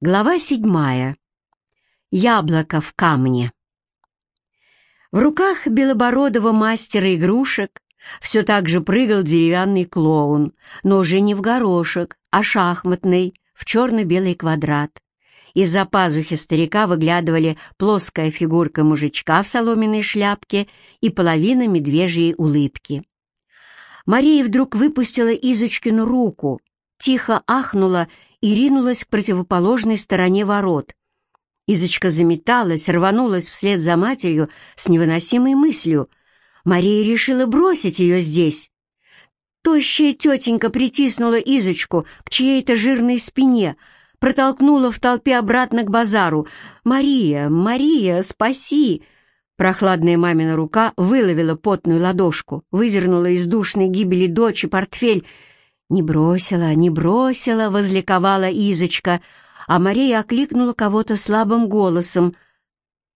Глава седьмая. Яблоко в камне. В руках белобородого мастера игрушек все так же прыгал деревянный клоун, но уже не в горошек, а шахматный, в черно-белый квадрат. Из-за пазухи старика выглядывали плоская фигурка мужичка в соломенной шляпке и половина медвежьей улыбки. Мария вдруг выпустила Изочкину руку, тихо ахнула и ринулась к противоположной стороне ворот. Изочка заметалась, рванулась вслед за матерью с невыносимой мыслью. Мария решила бросить ее здесь. Тощая тетенька притиснула Изочку к чьей-то жирной спине, протолкнула в толпе обратно к базару. «Мария, Мария, спаси!» Прохладная мамина рука выловила потную ладошку, выдернула из душной гибели дочи портфель «Не бросила, не бросила!» — возликовала Изочка, а Мария окликнула кого-то слабым голосом.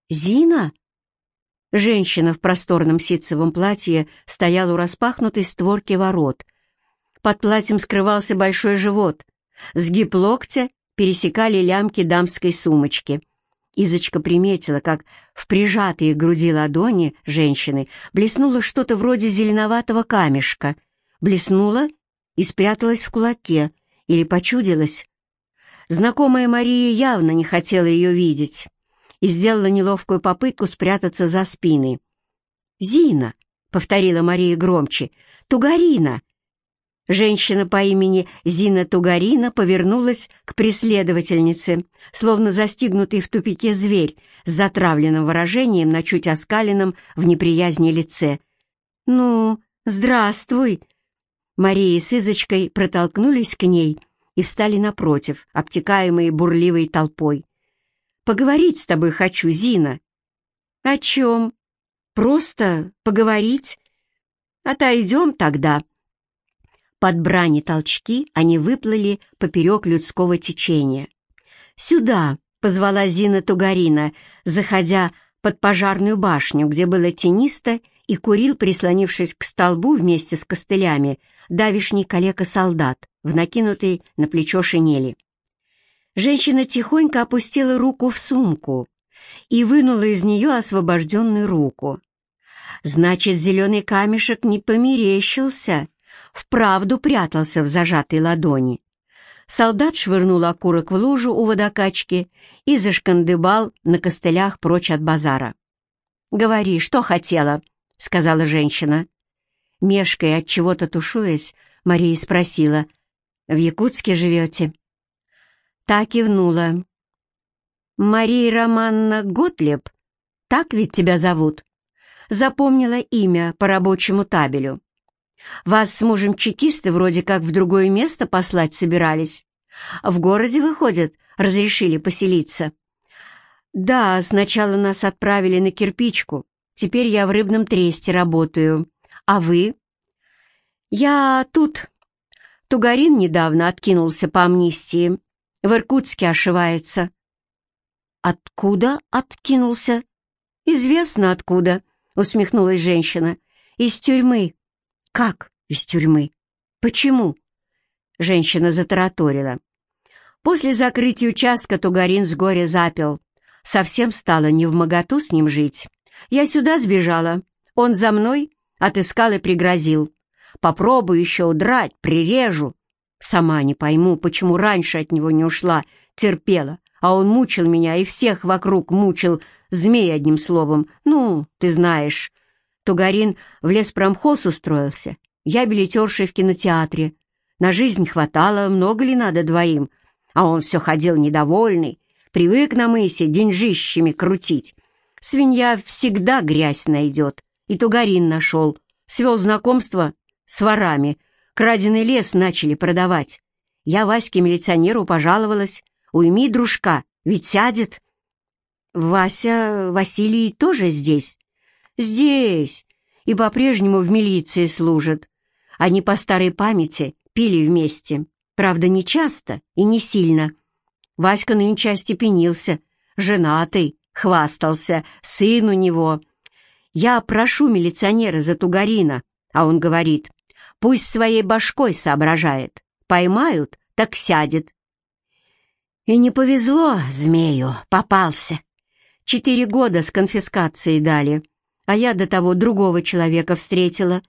«Зина?» Женщина в просторном ситцевом платье стояла у распахнутой створки ворот. Под платьем скрывался большой живот. Сгиб локтя пересекали лямки дамской сумочки. Изочка приметила, как в прижатые к груди ладони женщины блеснуло что-то вроде зеленоватого камешка. Блеснуло и спряталась в кулаке, или почудилась. Знакомая Мария явно не хотела ее видеть и сделала неловкую попытку спрятаться за спиной. «Зина!» — повторила Мария громче. «Тугарина!» Женщина по имени Зина Тугарина повернулась к преследовательнице, словно застигнутый в тупике зверь с затравленным выражением на чуть оскаленном в неприязни лице. «Ну, здравствуй!» Мария с Изочкой протолкнулись к ней и встали напротив, обтекаемые бурливой толпой. «Поговорить с тобой хочу, Зина». «О чем? Просто поговорить? Отойдем тогда». Под брани толчки они выплыли поперек людского течения. «Сюда!» — позвала Зина Тугарина, заходя под пожарную башню, где было тенисто и курил, прислонившись к столбу вместе с костылями, давишний калека-солдат в накинутой на плечо шинели. Женщина тихонько опустила руку в сумку и вынула из нее освобожденную руку. Значит, зеленый камешек не померещился, вправду прятался в зажатой ладони. Солдат швырнул окурок в лужу у водокачки и зашкандыбал на костылях прочь от базара. «Говори, что хотела?» — сказала женщина. Мешкая от чего-то тушуясь, Мария спросила, «В Якутске живете?» Та кивнула. «Мария Романна Готлеб? Так ведь тебя зовут?» Запомнила имя по рабочему табелю. «Вас с мужем чекисты вроде как в другое место послать собирались. В городе, выходит, разрешили поселиться?» «Да, сначала нас отправили на кирпичку. Теперь я в рыбном тресте работаю. А вы?» «Я тут». Тугарин недавно откинулся по амнистии. В Иркутске ошивается. «Откуда откинулся?» «Известно откуда», — усмехнулась женщина. «Из тюрьмы». «Как из тюрьмы? Почему?» Женщина затараторила. После закрытия участка Тугарин с горя запил. Совсем стало невмоготу с ним жить. Я сюда сбежала. Он за мной отыскал и пригрозил. Попробую еще удрать, прирежу. Сама не пойму, почему раньше от него не ушла, терпела, а он мучил меня и всех вокруг мучил, змей одним словом. Ну, ты знаешь. Тугарин в леспромхоз устроился, я билетершей в кинотеатре. На жизнь хватало, много ли надо двоим, а он все ходил недовольный, привык на мысе деньжищами крутить. Свинья всегда грязь найдет. И Тугарин нашел. Свел знакомство с ворами. Краденый лес начали продавать. Я Ваське милиционеру пожаловалась. Уйми, дружка, ведь сядет. Вася, Василий тоже здесь? Здесь. И по-прежнему в милиции служат. Они по старой памяти пили вместе. Правда, не часто и не сильно. Васька нынче остепенился, женатый, хвастался, сын у него. Я прошу милиционера за Тугарина, а он говорит, пусть своей башкой соображает. Поймают, так сядет. И не повезло змею, попался. Четыре года с конфискацией дали, а я до того другого человека встретила.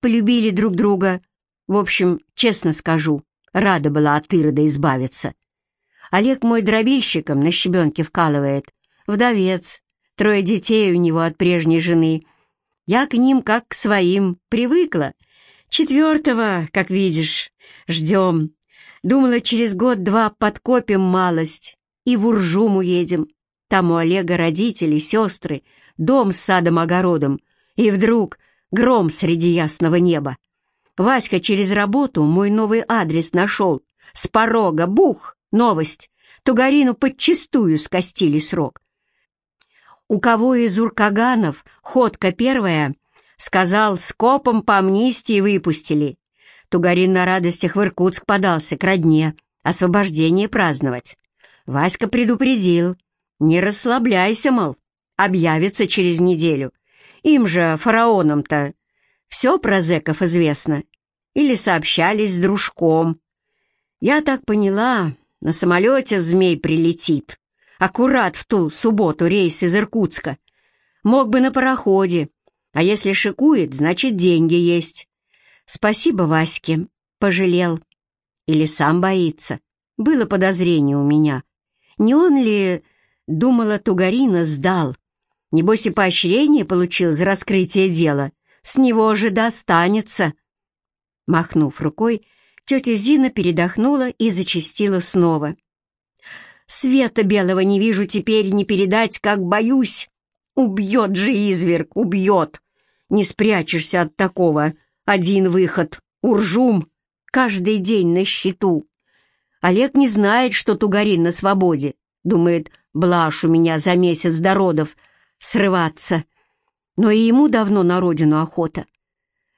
Полюбили друг друга. В общем, честно скажу, рада была от Ирода избавиться. Олег мой дробильщиком на щебенке вкалывает. Вдовец, трое детей у него от прежней жены. Я к ним как к своим, привыкла. Четвертого, как видишь, ждем. Думала, через год-два подкопим малость и в Уржум уедем. Там у Олега родители, сестры, дом с садом-огородом. И вдруг гром среди ясного неба. Васька через работу мой новый адрес нашел. С порога, бух, новость. Тугарину подчистую скостили срок. У кого из уркаганов ходка первая, сказал, скопом по амнистии выпустили. Тугарин на радостях в Иркутск подался к родне, освобождение праздновать. Васька предупредил, не расслабляйся, мол, объявится через неделю. Им же, фараонам-то, все про зэков известно. Или сообщались с дружком. Я так поняла, на самолете змей прилетит. Аккурат в ту субботу рейс из Иркутска. Мог бы на пароходе, а если шикует, значит, деньги есть. Спасибо Ваське, пожалел. Или сам боится. Было подозрение у меня. Не он ли, думала Тугарина, сдал? Небось и поощрение получил за раскрытие дела. С него же достанется. Махнув рукой, тетя Зина передохнула и зачастила снова. Света белого не вижу теперь, не передать, как боюсь. Убьет же изверг, убьет. Не спрячешься от такого. Один выход. Уржум. Каждый день на счету. Олег не знает, что Тугарин на свободе. Думает, блажь у меня за месяц до родов срываться. Но и ему давно на родину охота.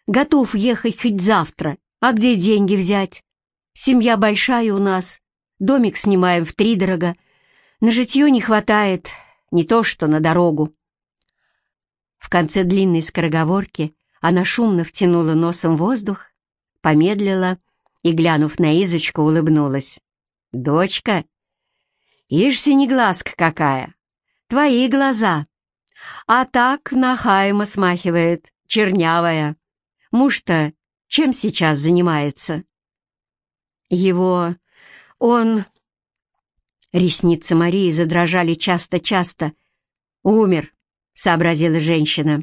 Готов ехать хоть завтра. А где деньги взять? Семья большая у нас. Домик снимаем в три дорого. На житье не хватает, не то что на дорогу. В конце длинной скороговорки она шумно втянула носом воздух, помедлила и, глянув на Изочку, улыбнулась. «Дочка, ишь синеглазка какая! Твои глаза! А так на Хайма смахивает, чернявая. Муж-то чем сейчас занимается?» «Его он...» Ресницы Марии задрожали часто-часто. «Умер», — сообразила женщина.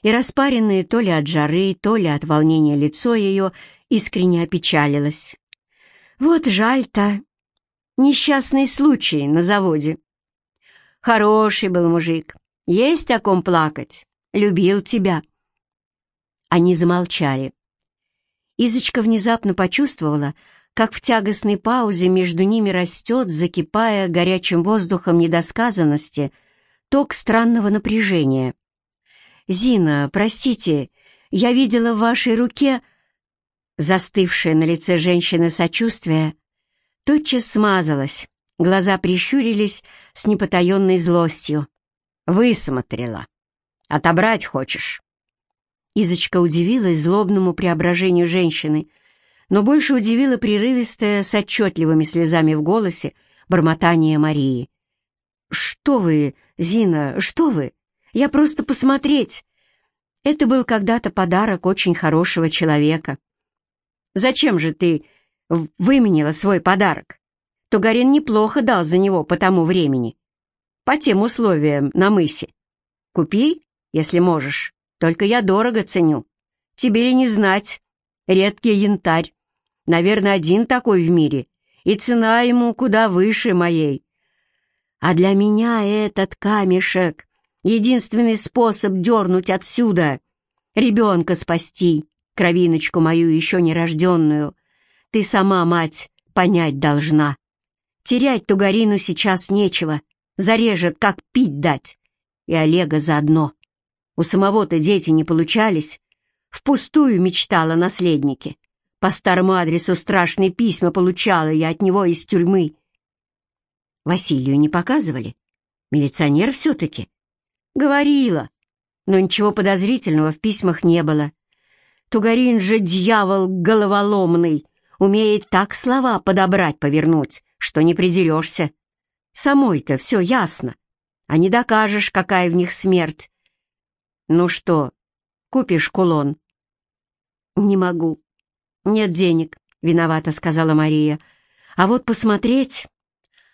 И распаренное то ли от жары, то ли от волнения лицо ее искренне опечалилось. «Вот жаль-то. Несчастный случай на заводе. Хороший был мужик. Есть о ком плакать. Любил тебя». Они замолчали. Изочка внезапно почувствовала, как в тягостной паузе между ними растет, закипая горячим воздухом недосказанности, ток странного напряжения. «Зина, простите, я видела в вашей руке...» Застывшее на лице женщины сочувствие тотчас смазалось, глаза прищурились с непотаенной злостью. «Высмотрела. Отобрать хочешь?» Изочка удивилась злобному преображению женщины — но больше удивило прерывистое, с отчетливыми слезами в голосе, бормотание Марии. «Что вы, Зина, что вы? Я просто посмотреть!» Это был когда-то подарок очень хорошего человека. «Зачем же ты выменила свой подарок? Тугарин неплохо дал за него по тому времени, по тем условиям на мысе. Купи, если можешь, только я дорого ценю. Тебе ли не знать, редкий янтарь. Наверное, один такой в мире, и цена ему куда выше моей. А для меня этот камешек — единственный способ дернуть отсюда, ребенка спасти, кровиночку мою еще нерожденную. Ты сама, мать, понять должна. Терять Тугарину сейчас нечего, зарежет, как пить дать. И Олега заодно. У самого-то дети не получались. Впустую мечтала наследники. По старому адресу страшные письма получала я от него из тюрьмы. Василию не показывали? Милиционер все-таки? Говорила, но ничего подозрительного в письмах не было. Тугарин же дьявол головоломный, умеет так слова подобрать, повернуть, что не придерешься. Самой-то все ясно, а не докажешь, какая в них смерть. Ну что, купишь кулон?» «Не могу. Нет денег», — виновата сказала Мария. «А вот посмотреть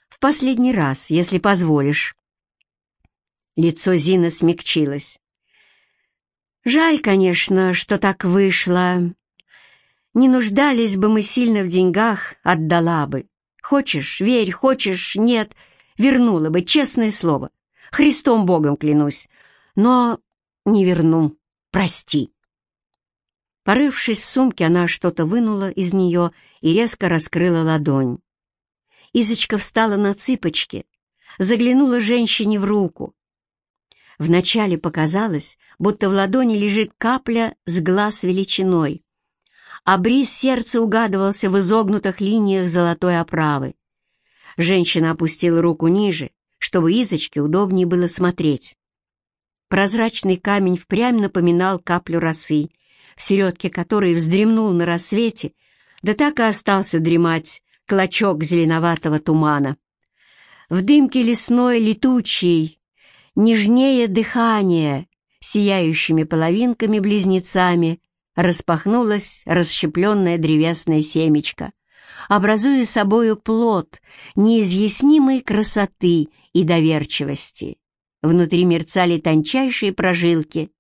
в последний раз, если позволишь». Лицо Зины смягчилось. «Жаль, конечно, что так вышло. Не нуждались бы мы сильно в деньгах, отдала бы. Хочешь — верь, хочешь — нет, вернула бы, честное слово. Христом Богом клянусь. Но не верну, прости». Порывшись в сумке, она что-то вынула из нее и резко раскрыла ладонь. Изочка встала на цыпочки, заглянула женщине в руку. Вначале показалось, будто в ладони лежит капля с глаз величиной, а бриз сердца угадывался в изогнутых линиях золотой оправы. Женщина опустила руку ниже, чтобы Изочке удобнее было смотреть. Прозрачный камень впрямь напоминал каплю росы, в середке которой вздремнул на рассвете, да так и остался дремать клочок зеленоватого тумана. В дымке лесной летучей, нежнее дыхание, сияющими половинками-близнецами, распахнулась расщепленная древесная семечко, образуя собою плод неизъяснимой красоты и доверчивости. Внутри мерцали тончайшие прожилки,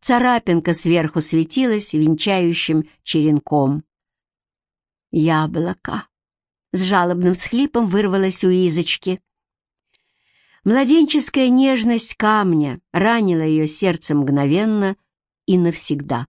Царапинка сверху светилась венчающим черенком. «Яблоко!» — с жалобным схлипом вырвалось у Изочки. Младенческая нежность камня ранила ее сердце мгновенно и навсегда.